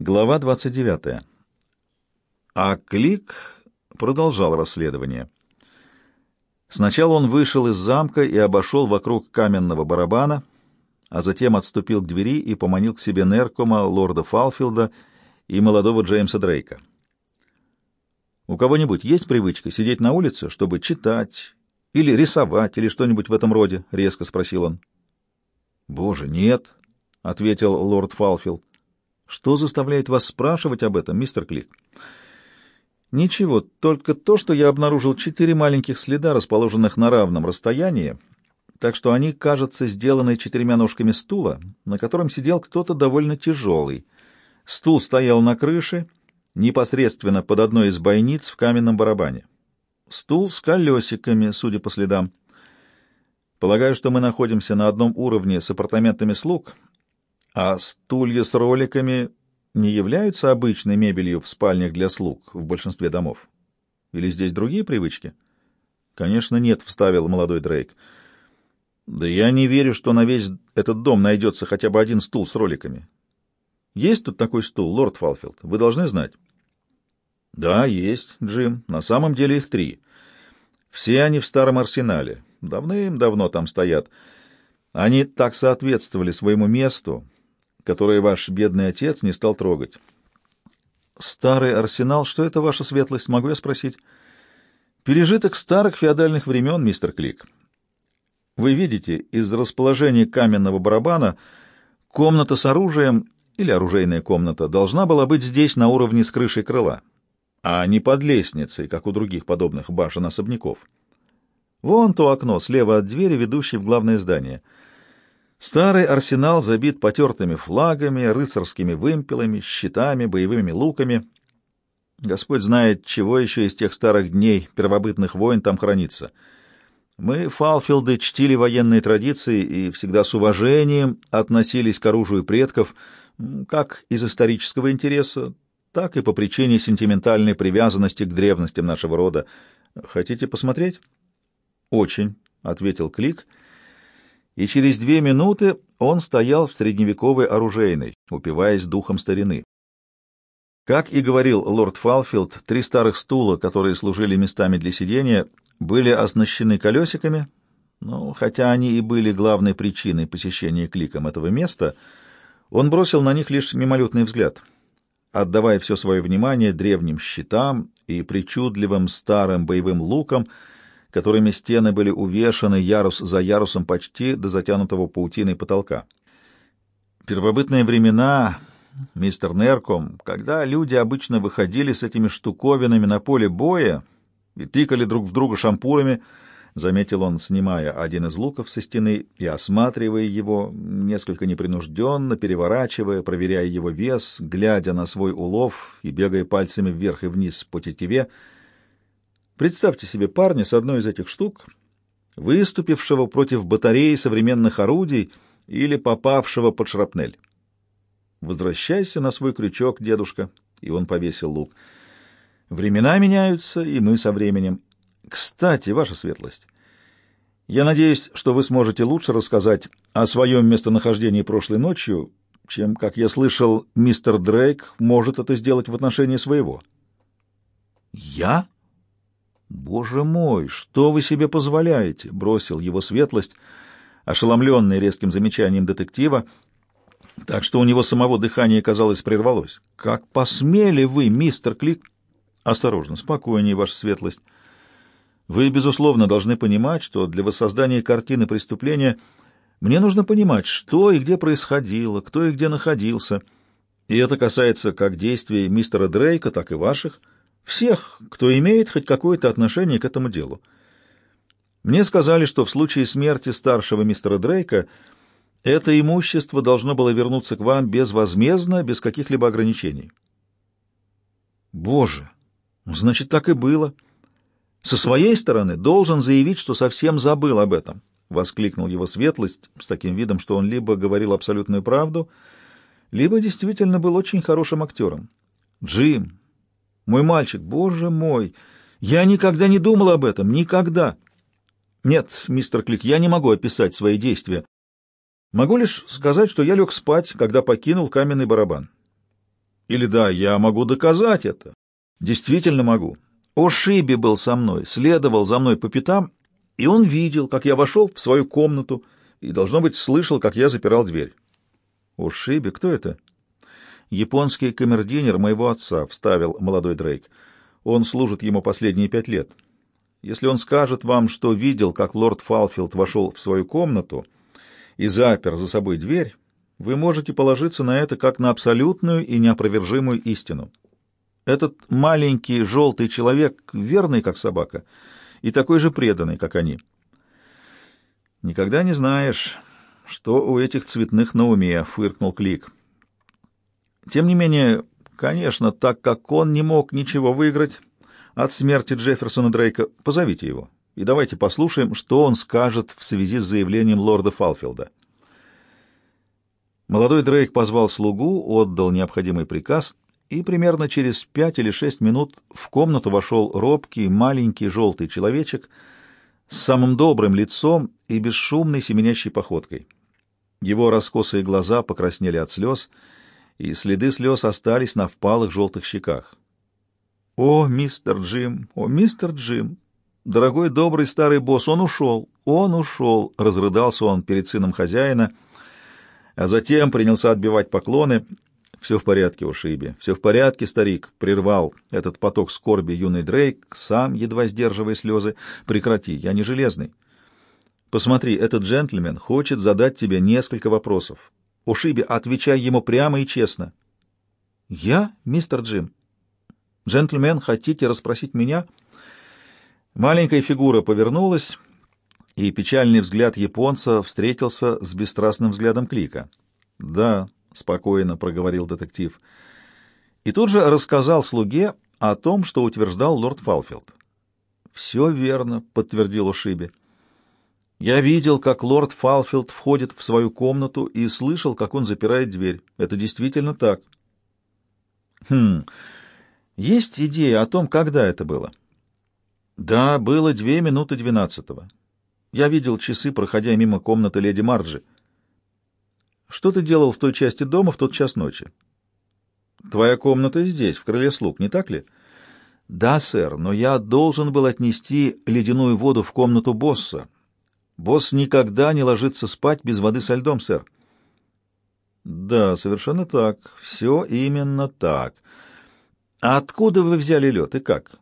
Глава 29. А Клик продолжал расследование. Сначала он вышел из замка и обошел вокруг каменного барабана, а затем отступил к двери и поманил к себе Неркома, лорда Фалфилда и молодого Джеймса Дрейка. «У кого-нибудь есть привычка сидеть на улице, чтобы читать или рисовать или что-нибудь в этом роде?» — резко спросил он. «Боже, нет», — ответил лорд Фалфилд. Что заставляет вас спрашивать об этом, мистер Клик? Ничего, только то, что я обнаружил четыре маленьких следа, расположенных на равном расстоянии, так что они, кажется, сделаны четырьмя ножками стула, на котором сидел кто-то довольно тяжелый. Стул стоял на крыше, непосредственно под одной из бойниц в каменном барабане. Стул с колесиками, судя по следам. Полагаю, что мы находимся на одном уровне с апартаментами слуг — а стулья с роликами не являются обычной мебелью в спальнях для слуг в большинстве домов? Или здесь другие привычки? Конечно, нет, вставил молодой Дрейк. Да я не верю, что на весь этот дом найдется хотя бы один стул с роликами. Есть тут такой стул, лорд Фалфилд? Вы должны знать. Да, есть, Джим. На самом деле их три. Все они в старом арсенале. Давным-давно там стоят. Они так соответствовали своему месту, которые ваш бедный отец не стал трогать. Старый арсенал, что это ваша светлость, могу я спросить? Пережиток старых феодальных времен, мистер Клик. Вы видите, из расположения каменного барабана комната с оружием или оружейная комната должна была быть здесь на уровне с крышей крыла, а не под лестницей, как у других подобных башен особняков. Вон то окно слева от двери, ведущей в главное здание — Старый арсенал забит потертыми флагами, рыцарскими вымпелами, щитами, боевыми луками. Господь знает, чего еще из тех старых дней первобытных войн там хранится. Мы, Фалфилды, чтили военные традиции и всегда с уважением относились к оружию предков, как из исторического интереса, так и по причине сентиментальной привязанности к древностям нашего рода. Хотите посмотреть? — Очень, — ответил Клик, — и через две минуты он стоял в средневековой оружейной, упиваясь духом старины. Как и говорил лорд Фалфилд, три старых стула, которые служили местами для сидения, были оснащены колесиками, но хотя они и были главной причиной посещения кликом этого места, он бросил на них лишь мимолетный взгляд, отдавая все свое внимание древним щитам и причудливым старым боевым лукам, которыми стены были увешаны ярус за ярусом почти до затянутого паутиной потолка. Первобытные времена, мистер Нерком, когда люди обычно выходили с этими штуковинами на поле боя и тыкали друг в друга шампурами, заметил он, снимая один из луков со стены и осматривая его, несколько непринужденно, переворачивая, проверяя его вес, глядя на свой улов и бегая пальцами вверх и вниз по тетиве, — Представьте себе парня с одной из этих штук, выступившего против батареи современных орудий или попавшего под шрапнель. «Возвращайся на свой крючок, дедушка», — и он повесил лук. «Времена меняются, и мы со временем. Кстати, ваша светлость, я надеюсь, что вы сможете лучше рассказать о своем местонахождении прошлой ночью, чем, как я слышал, мистер Дрейк может это сделать в отношении своего». «Я?» «Боже мой, что вы себе позволяете?» — бросил его светлость, ошеломленный резким замечанием детектива, так что у него самого дыхание, казалось, прервалось. «Как посмели вы, мистер Клик?» «Осторожно, спокойнее, ваша светлость. Вы, безусловно, должны понимать, что для воссоздания картины преступления мне нужно понимать, что и где происходило, кто и где находился. И это касается как действий мистера Дрейка, так и ваших». Всех, кто имеет хоть какое-то отношение к этому делу. Мне сказали, что в случае смерти старшего мистера Дрейка это имущество должно было вернуться к вам безвозмездно, без каких-либо ограничений. Боже, значит, так и было. Со своей стороны должен заявить, что совсем забыл об этом, — воскликнул его светлость с таким видом, что он либо говорил абсолютную правду, либо действительно был очень хорошим актером. Джим, мой мальчик, боже мой, я никогда не думал об этом, никогда. Нет, мистер Клик, я не могу описать свои действия. Могу лишь сказать, что я лег спать, когда покинул каменный барабан. Или да, я могу доказать это. Действительно могу. Ошиби был со мной, следовал за мной по пятам, и он видел, как я вошел в свою комнату, и, должно быть, слышал, как я запирал дверь. Ошиби, кто это? Японский камердинер моего отца, вставил молодой Дрейк. Он служит ему последние пять лет. Если он скажет вам, что видел, как лорд Фалфилд вошел в свою комнату и запер за собой дверь, вы можете положиться на это как на абсолютную и неопровержимую истину. Этот маленький желтый человек, верный как собака, и такой же преданный, как они. Никогда не знаешь, что у этих цветных на уме, — фыркнул Клик. Тем не менее, конечно, так как он не мог ничего выиграть от смерти Джефферсона Дрейка, позовите его и давайте послушаем, что он скажет в связи с заявлением лорда Фалфилда. Молодой Дрейк позвал слугу, отдал необходимый приказ, и примерно через пять или шесть минут в комнату вошел робкий, маленький, желтый человечек с самым добрым лицом и бесшумной семенящей походкой. Его раскосые глаза покраснели от слез, и следы слез остались на впалых желтых щеках. «О, мистер Джим! О, мистер Джим! Дорогой добрый старый босс, он ушел! Он ушел!» — разрыдался он перед сыном хозяина — а затем принялся отбивать поклоны. «Все в порядке, Ушиби, все в порядке, старик», — прервал этот поток скорби юный Дрейк, сам, едва сдерживая слезы. «Прекрати, я не железный. Посмотри, этот джентльмен хочет задать тебе несколько вопросов. Ушиби, отвечай ему прямо и честно». «Я, мистер Джим? Джентльмен, хотите расспросить меня?» Маленькая фигура повернулась и печальный взгляд японца встретился с бесстрастным взглядом Клика. «Да», — спокойно проговорил детектив, и тут же рассказал слуге о том, что утверждал лорд Фалфилд. «Все верно», — подтвердил Ушиби. «Я видел, как лорд Фалфилд входит в свою комнату и слышал, как он запирает дверь. Это действительно так». «Хм, есть идея о том, когда это было?» «Да, было две минуты двенадцатого. Я видел часы, проходя мимо комнаты леди Марджи. Что ты делал в той части дома в тот час ночи? Твоя комната здесь, в крыле слуг, не так ли? Да, сэр, но я должен был отнести ледяную воду в комнату босса. Босс никогда не ложится спать без воды со льдом, сэр. Да, совершенно так. Все именно так. А откуда вы взяли лед и как?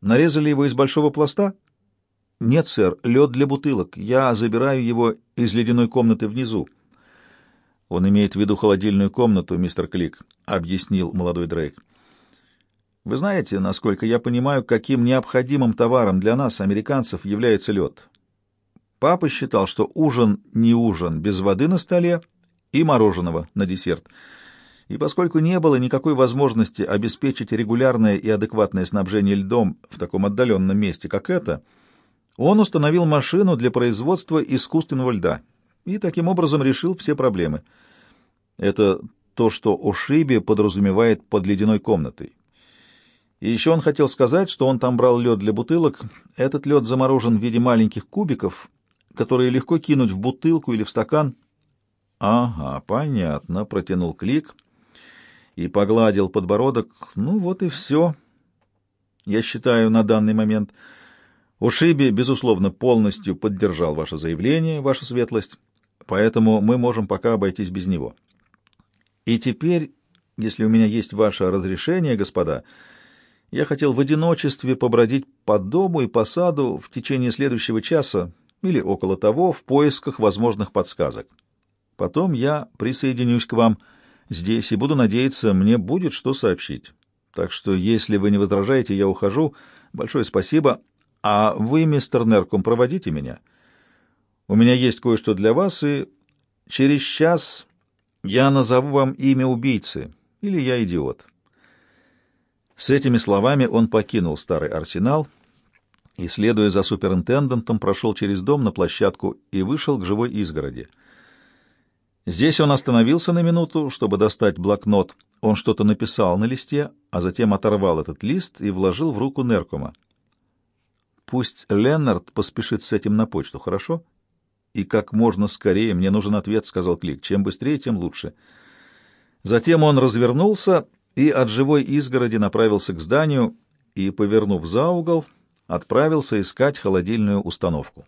Нарезали его из большого пласта? — «Нет, сэр, лед для бутылок. Я забираю его из ледяной комнаты внизу». «Он имеет в виду холодильную комнату, мистер Клик», — объяснил молодой Дрейк. «Вы знаете, насколько я понимаю, каким необходимым товаром для нас, американцев, является лед. Папа считал, что ужин не ужин без воды на столе и мороженого на десерт. И поскольку не было никакой возможности обеспечить регулярное и адекватное снабжение льдом в таком отдаленном месте, как это, — он установил машину для производства искусственного льда и таким образом решил все проблемы. Это то, что Ошиби подразумевает под ледяной комнатой. И еще он хотел сказать, что он там брал лед для бутылок. Этот лед заморожен в виде маленьких кубиков, которые легко кинуть в бутылку или в стакан. «Ага, понятно», — протянул Клик и погладил подбородок. «Ну вот и все, я считаю, на данный момент». Ушиби, безусловно, полностью поддержал ваше заявление, ваша светлость, поэтому мы можем пока обойтись без него. И теперь, если у меня есть ваше разрешение, господа, я хотел в одиночестве побродить по дому и по саду в течение следующего часа или около того в поисках возможных подсказок. Потом я присоединюсь к вам здесь и буду надеяться, мне будет что сообщить. Так что, если вы не возражаете, я ухожу. Большое спасибо. А вы, мистер Неркум, проводите меня. У меня есть кое-что для вас, и через час я назову вам имя убийцы, или я идиот. С этими словами он покинул старый арсенал и, следуя за суперинтендантом, прошел через дом на площадку и вышел к живой изгороди. Здесь он остановился на минуту, чтобы достать блокнот. Он что-то написал на листе, а затем оторвал этот лист и вложил в руку Неркума. Пусть Леннард поспешит с этим на почту, хорошо? И как можно скорее, мне нужен ответ, — сказал Клик. Чем быстрее, тем лучше. Затем он развернулся и от живой изгороди направился к зданию и, повернув за угол, отправился искать холодильную установку.